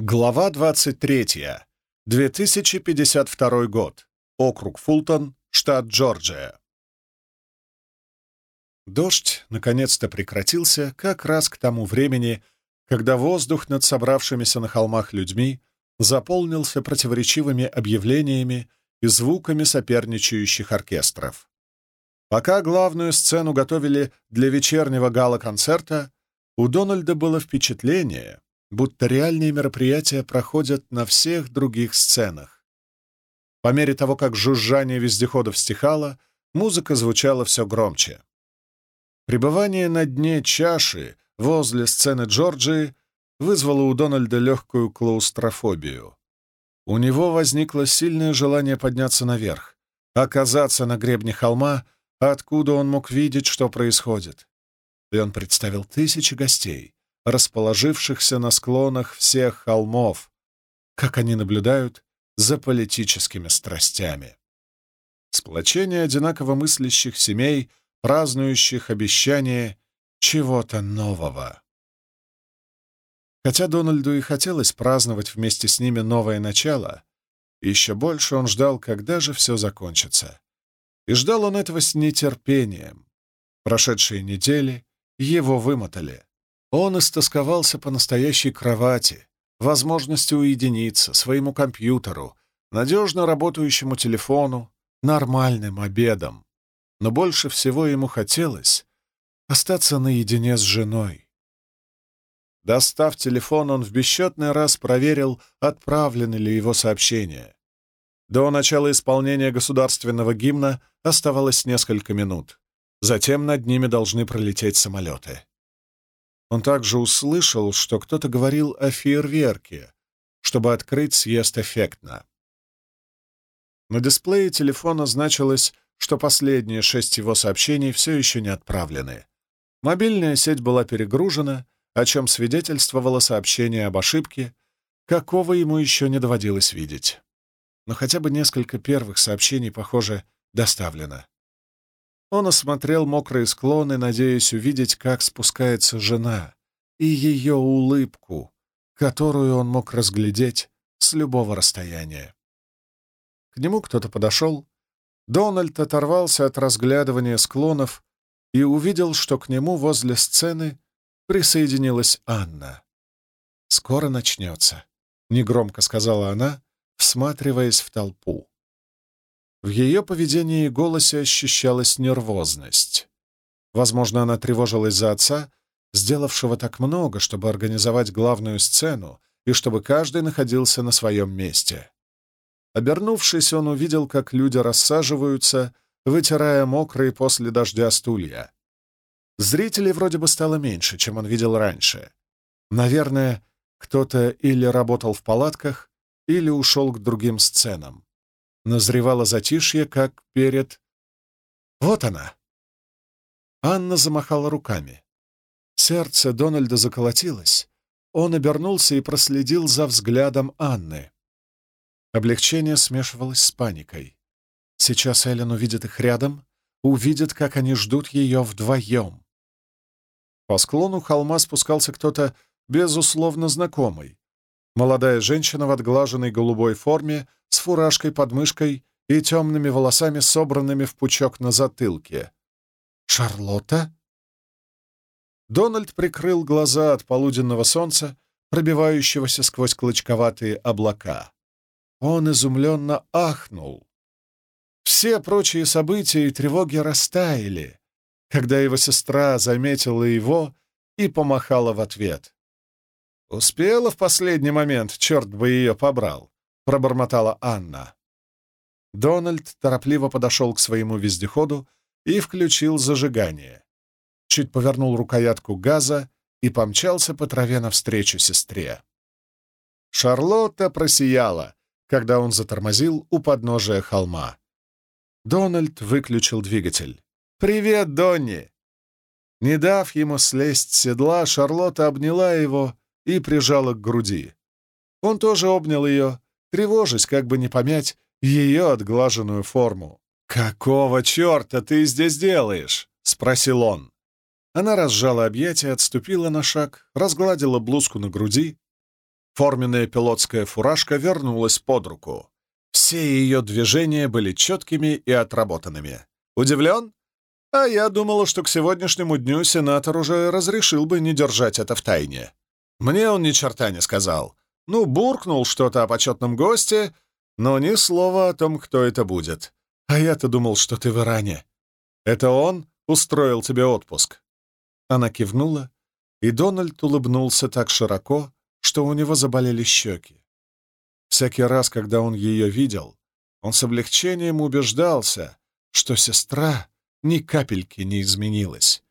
Глава 23. 2052 год. Округ Фултон, штат Джорджия. Дождь наконец-то прекратился как раз к тому времени, когда воздух над собравшимися на холмах людьми заполнился противоречивыми объявлениями и звуками соперничающих оркестров. Пока главную сцену готовили для вечернего гала-концерта, у Дональда было впечатление — будто реальные мероприятия проходят на всех других сценах. По мере того, как жужжание вездеходов стихало, музыка звучала все громче. Пребывание на дне чаши возле сцены Джорджии вызвало у Дональда легкую клаустрофобию. У него возникло сильное желание подняться наверх, оказаться на гребне холма, откуда он мог видеть, что происходит. И он представил тысячи гостей, расположившихся на склонах всех холмов, как они наблюдают за политическими страстями. Сплочение одинаково мыслящих семей, празднующих обещание чего-то нового. Хотя Дональду и хотелось праздновать вместе с ними новое начало, еще больше он ждал, когда же все закончится. И ждал он этого с нетерпением. Прошедшие недели его вымотали. Он истосковался по настоящей кровати, возможности уединиться, своему компьютеру, надежно работающему телефону, нормальным обедом. Но больше всего ему хотелось остаться наедине с женой. Достав телефон, он в бесчетный раз проверил, отправлены ли его сообщения. До начала исполнения государственного гимна оставалось несколько минут. Затем над ними должны пролететь самолеты. Он также услышал, что кто-то говорил о фейерверке, чтобы открыть съезд эффектно. На дисплее телефона значилось, что последние шесть его сообщений все еще не отправлены. Мобильная сеть была перегружена, о чем свидетельствовало сообщение об ошибке, какого ему еще не доводилось видеть. Но хотя бы несколько первых сообщений, похоже, доставлено. Он осмотрел мокрые склоны, надеясь увидеть, как спускается жена, и ее улыбку, которую он мог разглядеть с любого расстояния. К нему кто-то подошел. Дональд оторвался от разглядывания склонов и увидел, что к нему возле сцены присоединилась Анна. «Скоро начнется», — негромко сказала она, всматриваясь в толпу. В ее поведении и голосе ощущалась нервозность. Возможно, она тревожилась за отца, сделавшего так много, чтобы организовать главную сцену и чтобы каждый находился на своем месте. Обернувшись, он увидел, как люди рассаживаются, вытирая мокрые после дождя стулья. Зрителей вроде бы стало меньше, чем он видел раньше. Наверное, кто-то или работал в палатках, или ушел к другим сценам назревало затишье, как перед... Вот она! Анна замахала руками. Сердце Дональда заколотилось. Он обернулся и проследил за взглядом Анны. Облегчение смешивалось с паникой. Сейчас Эллен увидит их рядом, увидит, как они ждут ее вдвоем. По склону холма спускался кто-то безусловно знакомый. Молодая женщина в отглаженной голубой форме с фуражкой под мышкой и темными волосами, собранными в пучок на затылке. «Шарлотта?» Дональд прикрыл глаза от полуденного солнца, пробивающегося сквозь клочковатые облака. Он изумленно ахнул. Все прочие события и тревоги растаяли, когда его сестра заметила его и помахала в ответ. Успела в последний момент, черт бы ее побрал пробормотала Анна. Дональд торопливо подошел к своему вездеходу и включил зажигание. Чуть повернул рукоятку газа и помчался по траве навстречу сестре. Шарлотта просияла, когда он затормозил у подножия холма. Дональд выключил двигатель. «Привет, Донни!» Не дав ему слезть с седла, Шарлотта обняла его и прижала к груди. Он тоже обнял ее, тревожась, как бы не помять ее отглаженную форму. «Какого черта ты здесь делаешь?» — спросил он. Она разжала объятия, отступила на шаг, разгладила блузку на груди. Форменная пилотская фуражка вернулась под руку. Все ее движения были четкими и отработанными. Удивлен? А я думала, что к сегодняшнему дню сенатор уже разрешил бы не держать это в тайне. Мне он ни черта не сказал. Ну, буркнул что-то о почетном госте, но ни слова о том, кто это будет. А я-то думал, что ты в Иране. Это он устроил тебе отпуск?» Она кивнула, и Дональд улыбнулся так широко, что у него заболели щеки. Всякий раз, когда он ее видел, он с облегчением убеждался, что сестра ни капельки не изменилась.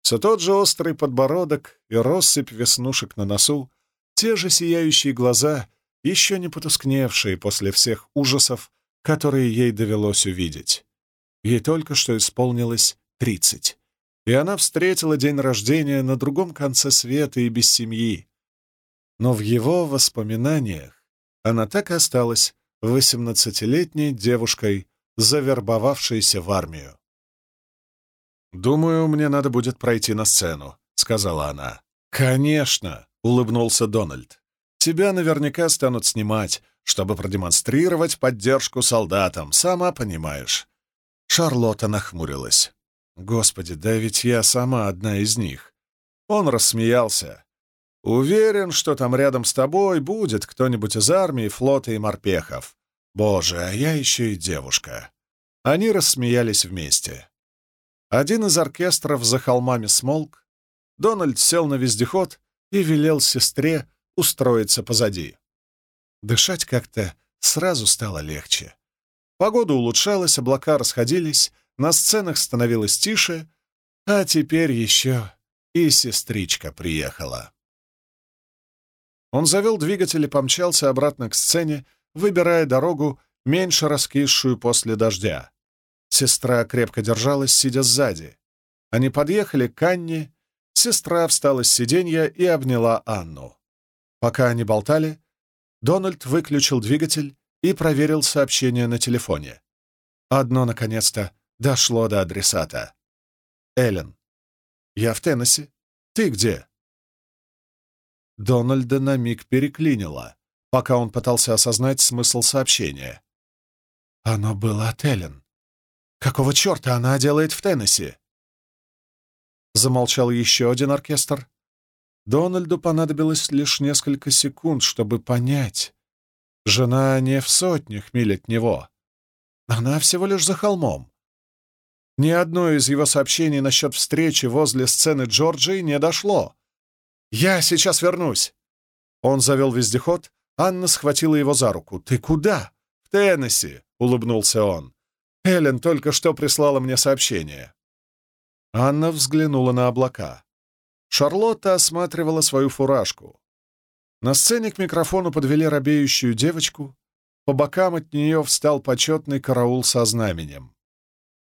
Все тот же острый подбородок и россыпь веснушек на носу, те же сияющие глаза, еще не потускневшие после всех ужасов, которые ей довелось увидеть. Ей только что исполнилось тридцать, и она встретила день рождения на другом конце света и без семьи. Но в его воспоминаниях она так и осталась восемнадцатилетней девушкой, завербовавшейся в армию. «Думаю, мне надо будет пройти на сцену», — сказала она. «Конечно», — улыбнулся Дональд. «Тебя наверняка станут снимать, чтобы продемонстрировать поддержку солдатам, сама понимаешь». Шарлотта нахмурилась. «Господи, да ведь я сама одна из них». Он рассмеялся. «Уверен, что там рядом с тобой будет кто-нибудь из армии, флота и морпехов. Боже, а я еще и девушка». Они рассмеялись вместе. Один из оркестров за холмами смолк. Дональд сел на вездеход и велел сестре устроиться позади. Дышать как-то сразу стало легче. Погода улучшалась, облака расходились, на сценах становилось тише, а теперь еще и сестричка приехала. Он завел двигатель и помчался обратно к сцене, выбирая дорогу, меньше раскисшую после дождя. Сестра крепко держалась, сидя сзади. Они подъехали к Анне, сестра встала с сиденья и обняла Анну. Пока они болтали, Дональд выключил двигатель и проверил сообщение на телефоне. Одно, наконец-то, дошло до адресата. Эллен. «Я в Теннесси. Ты где?» Дональда на миг переклинило, пока он пытался осознать смысл сообщения. Оно было от Эллен. Какого черта она делает в Теннесси?» Замолчал еще один оркестр. Дональду понадобилось лишь несколько секунд, чтобы понять. Жена не в сотнях миль от него. Она всего лишь за холмом. Ни одно из его сообщений насчет встречи возле сцены Джорджии не дошло. «Я сейчас вернусь!» Он завел вездеход, Анна схватила его за руку. «Ты куда?» «В Теннесси», — улыбнулся он. Эллен только что прислала мне сообщение». Анна взглянула на облака. Шарлотта осматривала свою фуражку. На сцене к микрофону подвели робеющую девочку. По бокам от нее встал почетный караул со знаменем.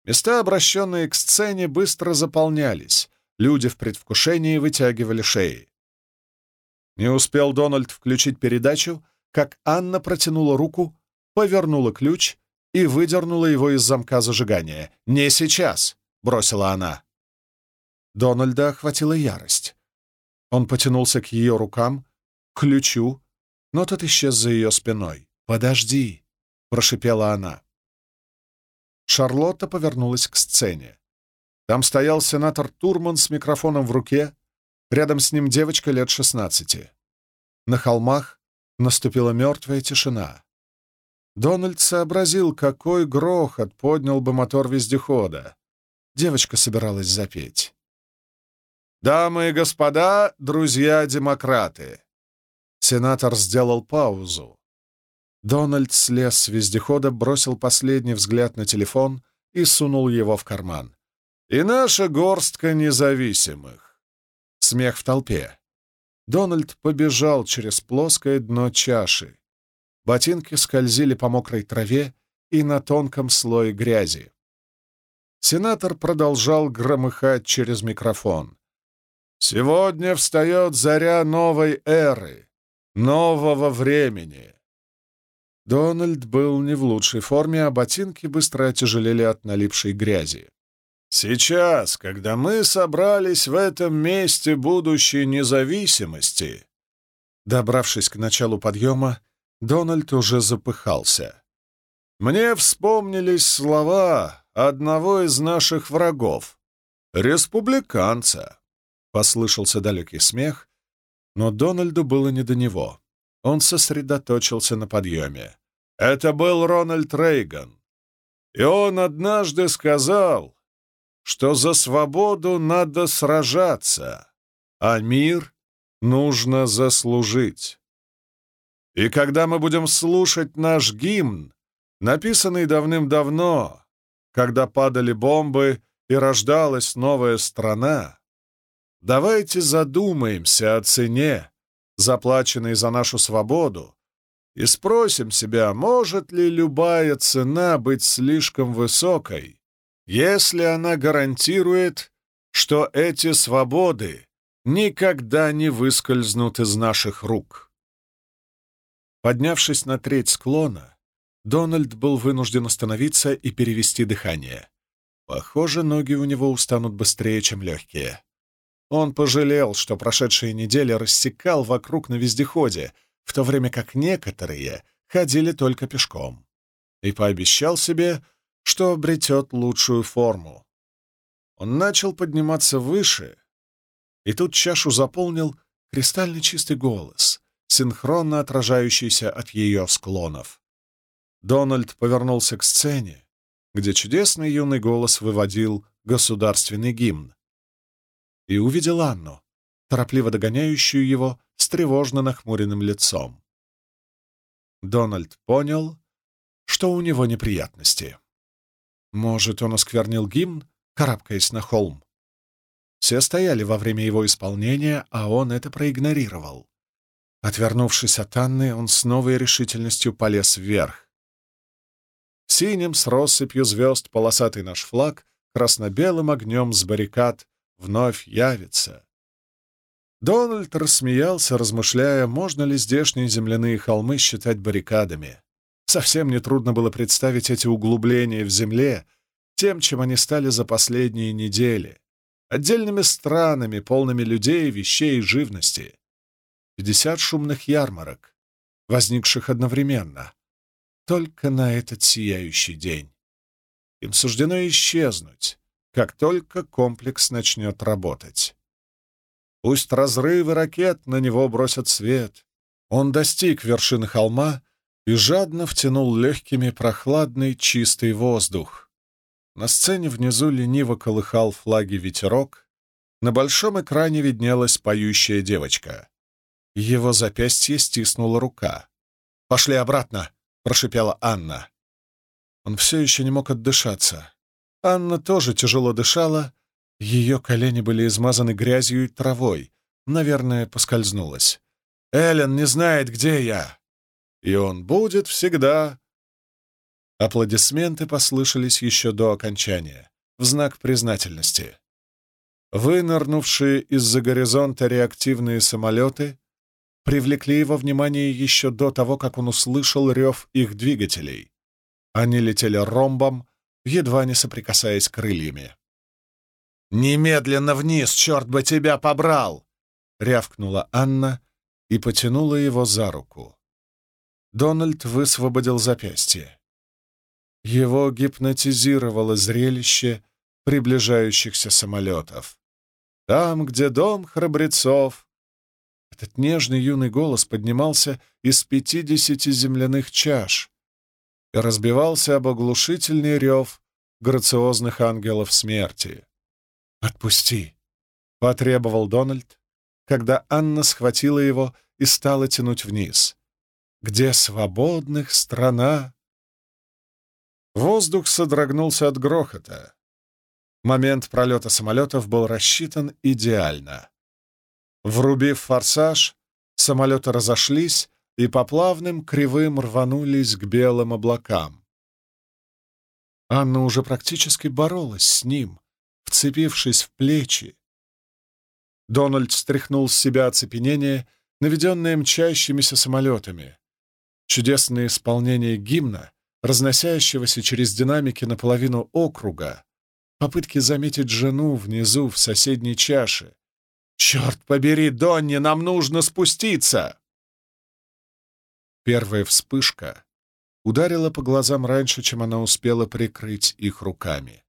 Места, обращенные к сцене, быстро заполнялись. Люди в предвкушении вытягивали шеи. Не успел Дональд включить передачу, как Анна протянула руку, повернула ключ и выдернула его из замка зажигания. «Не сейчас!» — бросила она. Дональда охватила ярость. Он потянулся к ее рукам, к ключу, но тот исчез за ее спиной. «Подожди!» — прошипела она. Шарлотта повернулась к сцене. Там стоял сенатор Турман с микрофоном в руке, рядом с ним девочка лет шестнадцати. На холмах наступила мертвая тишина. Дональд сообразил, какой грохот поднял бы мотор вездехода. Девочка собиралась запеть. «Дамы и господа, друзья-демократы!» Сенатор сделал паузу. Дональд слез с вездехода, бросил последний взгляд на телефон и сунул его в карман. «И наша горстка независимых!» Смех в толпе. Дональд побежал через плоское дно чаши. Ботинки скользили по мокрой траве и на тонком слое грязи. Сенатор продолжал громыхать через микрофон. «Сегодня встает заря новой эры, нового времени». Дональд был не в лучшей форме, а ботинки быстро отяжелели от налипшей грязи. «Сейчас, когда мы собрались в этом месте будущей независимости, Добравшись к началу подъема, Дональд уже запыхался. «Мне вспомнились слова одного из наших врагов, республиканца», — послышался далекий смех, но Дональду было не до него. Он сосредоточился на подъеме. Это был Рональд Рейган. И он однажды сказал, что за свободу надо сражаться, а мир нужно заслужить. И когда мы будем слушать наш гимн, написанный давным-давно, когда падали бомбы и рождалась новая страна, давайте задумаемся о цене, заплаченной за нашу свободу, и спросим себя, может ли любая цена быть слишком высокой, если она гарантирует, что эти свободы никогда не выскользнут из наших рук. Поднявшись на треть склона, Дональд был вынужден остановиться и перевести дыхание. Похоже, ноги у него устанут быстрее, чем легкие. Он пожалел, что прошедшие недели рассекал вокруг на вездеходе, в то время как некоторые ходили только пешком. И пообещал себе, что обретет лучшую форму. Он начал подниматься выше, и тут чашу заполнил кристально чистый голос, синхронно отражающийся от ее склонов. Дональд повернулся к сцене, где чудесный юный голос выводил государственный гимн, и увидел Анну, торопливо догоняющую его с тревожно нахмуренным лицом. Дональд понял, что у него неприятности. Может, он осквернил гимн, карабкаясь на холм? Все стояли во время его исполнения, а он это проигнорировал. Отвернувшись от Анны, он с новой решительностью полез вверх. Синим с россыпью звезд полосатый наш флаг красно-белым огнем с баррикад вновь явится. Дональд рассмеялся, размышляя, можно ли здешние земляные холмы считать баррикадами. Совсем нетрудно было представить эти углубления в земле тем, чем они стали за последние недели. Отдельными странами, полными людей, вещей и живности. Пятьдесят шумных ярмарок, возникших одновременно. Только на этот сияющий день. Им суждено исчезнуть, как только комплекс начнет работать. Пусть разрывы ракет на него бросят свет. Он достиг вершины холма и жадно втянул легкими прохладный чистый воздух. На сцене внизу лениво колыхал флаги ветерок, на большом экране виднелась поющая девочка. Его запястье стиснула рука. «Пошли обратно!» — прошипела Анна. Он все еще не мог отдышаться. Анна тоже тяжело дышала, ее колени были измазаны грязью и травой. Наверное, поскользнулась. «Эллен не знает, где я!» и он будет всегда...» Аплодисменты послышались еще до окончания, в знак признательности. Вынырнувшие из-за горизонта реактивные самолеты привлекли его внимание еще до того, как он услышал рев их двигателей. Они летели ромбом, едва не соприкасаясь крыльями. «Немедленно вниз, черт бы тебя побрал!» — рявкнула Анна и потянула его за руку. Дональд высвободил запястье. Его гипнотизировало зрелище приближающихся самолетов. Там, где дом храбрецов, этот нежный юный голос поднимался из пятидесяти земляных чаш разбивался об оглушительный рев грациозных ангелов смерти. «Отпусти!» — потребовал Дональд, когда Анна схватила его и стала тянуть вниз где свободных страна. Воздух содрогнулся от грохота. Момент пролета самолетов был рассчитан идеально. Врубив форсаж, самолеты разошлись и по плавным кривым рванулись к белым облакам. Анна уже практически боролась с ним, вцепившись в плечи. Дональд стряхнул с себя оцепенение, наведенное мчащимися самолетами. Чудесное исполнение гимна, разносящегося через динамики наполовину округа, попытки заметить жену внизу в соседней чаше. «Черт побери, Донни, нам нужно спуститься!» Первая вспышка ударила по глазам раньше, чем она успела прикрыть их руками.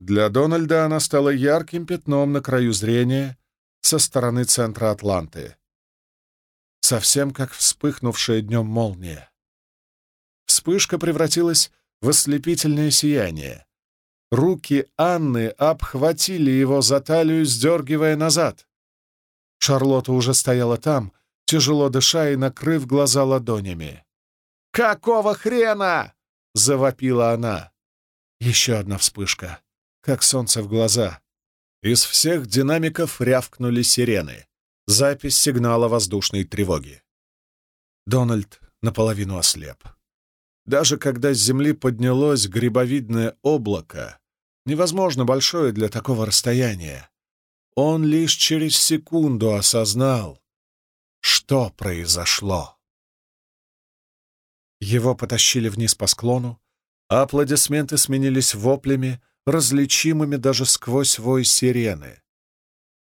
Для Дональда она стала ярким пятном на краю зрения со стороны центра Атланты. Совсем как вспыхнувшая днем молния. Вспышка превратилась в ослепительное сияние. Руки Анны обхватили его за талию, сдергивая назад. Шарлотта уже стояла там, тяжело дыша и накрыв глаза ладонями. «Какого хрена?» — завопила она. Еще одна вспышка, как солнце в глаза. Из всех динамиков рявкнули сирены. Запись сигнала воздушной тревоги. Дональд наполовину ослеп. Даже когда с земли поднялось грибовидное облако, невозможно большое для такого расстояния, он лишь через секунду осознал, что произошло. Его потащили вниз по склону, а аплодисменты сменились воплями, различимыми даже сквозь вой сирены.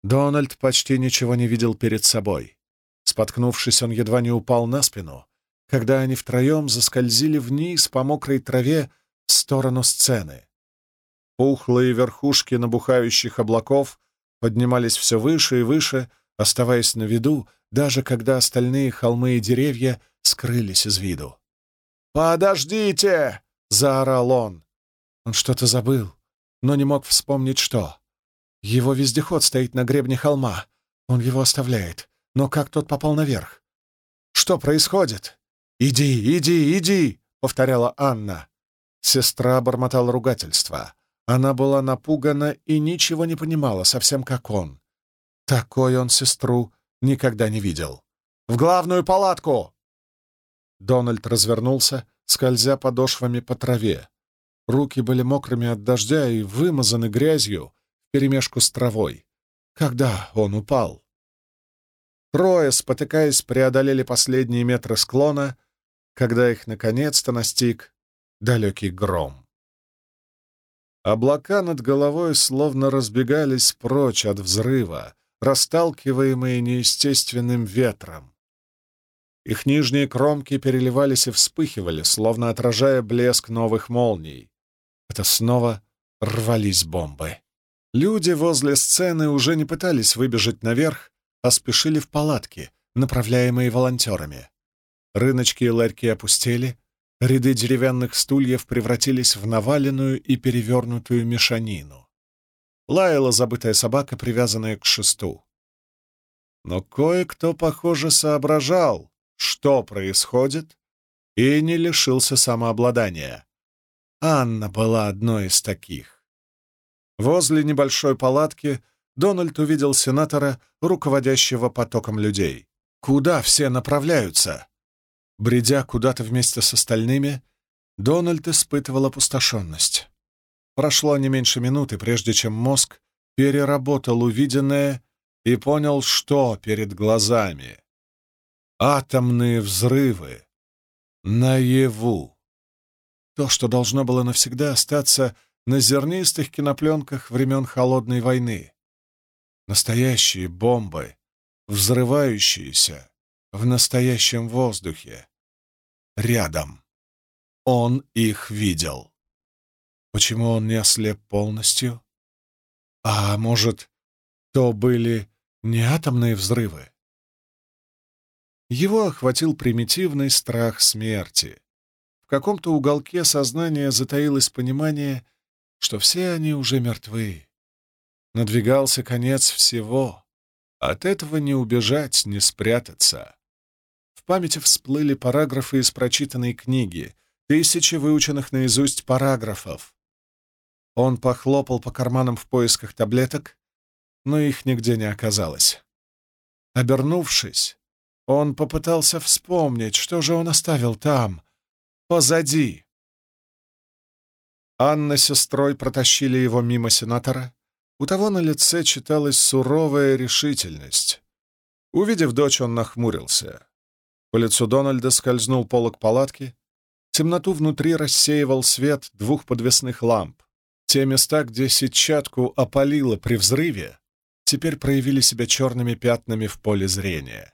Дональд почти ничего не видел перед собой. Споткнувшись, он едва не упал на спину, когда они втроем заскользили вниз по мокрой траве в сторону сцены. Пухлые верхушки набухающих облаков поднимались все выше и выше, оставаясь на виду, даже когда остальные холмы и деревья скрылись из виду. «Подождите!» — заорал он. Он что-то забыл, но не мог вспомнить, что. Его вездеход стоит на гребне холма. Он его оставляет. Но как тот попал наверх? Что происходит? «Иди, иди, иди!» — повторяла Анна. Сестра бормотала ругательство. Она была напугана и ничего не понимала, совсем как он. Такой он сестру никогда не видел. «В главную палатку!» Дональд развернулся, скользя подошвами по траве. Руки были мокрыми от дождя и вымазаны грязью, вперемешку с травой. Когда он упал? Трое, спотыкаясь, преодолели последние метры склона, когда их наконец-то настиг далекий гром. Облака над головой словно разбегались прочь от взрыва, расталкиваемые неестественным ветром. Их нижние кромки переливались и вспыхивали, словно отражая блеск новых молний. Это снова рвались бомбы. Люди возле сцены уже не пытались выбежать наверх, а спешили в палатки, направляемые волонтерами. Рыночки и ларьки опустели, ряды деревянных стульев превратились в наваленную и перевернутую мешанину. Лаяла забытая собака, привязанная к шесту. Но кое-кто, похоже, соображал, что происходит, и не лишился самообладания. Анна была одной из таких. Возле небольшой палатки Дональд увидел сенатора, руководящего потоком людей. Куда все направляются? Бредя куда-то вместе с остальными, Дональд испытывал опустошенность. Прошло не меньше минуты, прежде чем мозг переработал увиденное и понял, что перед глазами. Атомные взрывы. Наяву. То, что должно было навсегда остаться на зернистых кинопленках времен Холодной войны. Настоящие бомбы, взрывающиеся в настоящем воздухе. Рядом. Он их видел. Почему он не ослеп полностью? А может, то были не атомные взрывы? Его охватил примитивный страх смерти. В каком-то уголке сознания затаилось понимание, что все они уже мертвы. Надвигался конец всего. От этого не убежать, не спрятаться. В памяти всплыли параграфы из прочитанной книги, тысячи выученных наизусть параграфов. Он похлопал по карманам в поисках таблеток, но их нигде не оказалось. Обернувшись, он попытался вспомнить, что же он оставил там, позади. Анна с сестрой протащили его мимо сенатора. У того на лице читалась суровая решительность. Увидев дочь, он нахмурился. По лицу Дональда скользнул полок палатки. Темноту внутри рассеивал свет двух подвесных ламп. Те места, где сетчатку опалило при взрыве, теперь проявили себя черными пятнами в поле зрения.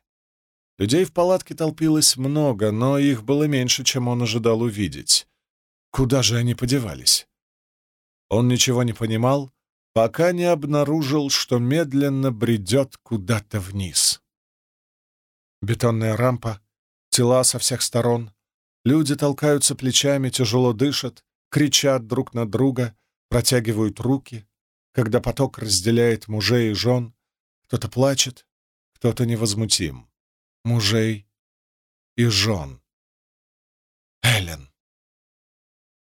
Людей в палатке толпилось много, но их было меньше, чем он ожидал увидеть. Куда же они подевались? Он ничего не понимал, пока не обнаружил, что медленно бредет куда-то вниз. Бетонная рампа, тела со всех сторон, люди толкаются плечами, тяжело дышат, кричат друг на друга, протягивают руки, когда поток разделяет мужей и жен, кто-то плачет, кто-то невозмутим. Мужей и жен. Эллен.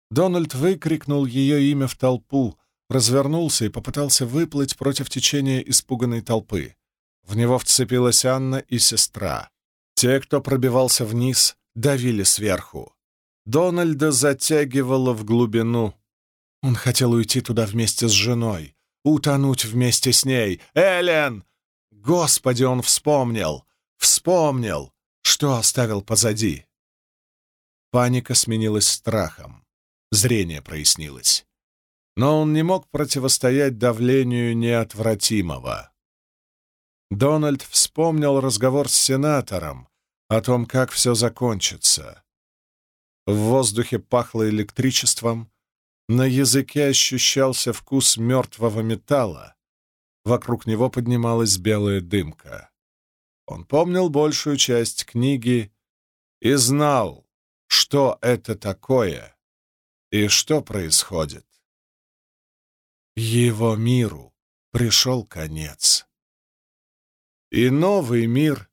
Дональд выкрикнул ее имя в толпу, развернулся и попытался выплыть против течения испуганной толпы. В него вцепилась Анна и сестра. Те, кто пробивался вниз, давили сверху. Дональда затягивало в глубину. Он хотел уйти туда вместе с женой, утонуть вместе с ней. «Эллен!» Господи, он вспомнил! Вспомнил, что оставил позади. Паника сменилась страхом. Зрение прояснилось. Но он не мог противостоять давлению неотвратимого. Дональд вспомнил разговор с сенатором о том, как все закончится. В воздухе пахло электричеством, на языке ощущался вкус мертвого металла, вокруг него поднималась белая дымка. Он помнил большую часть книги и знал, что это такое и что происходит. Его миру пришел конец и новый мир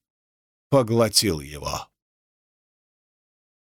поглотил его.